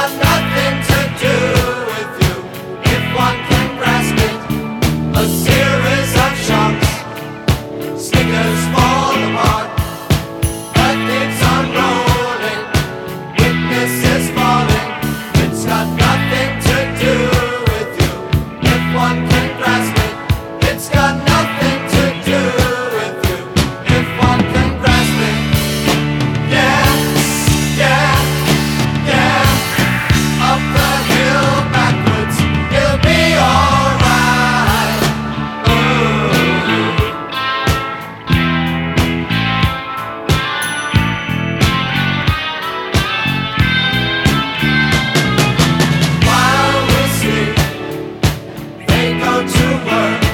las to work.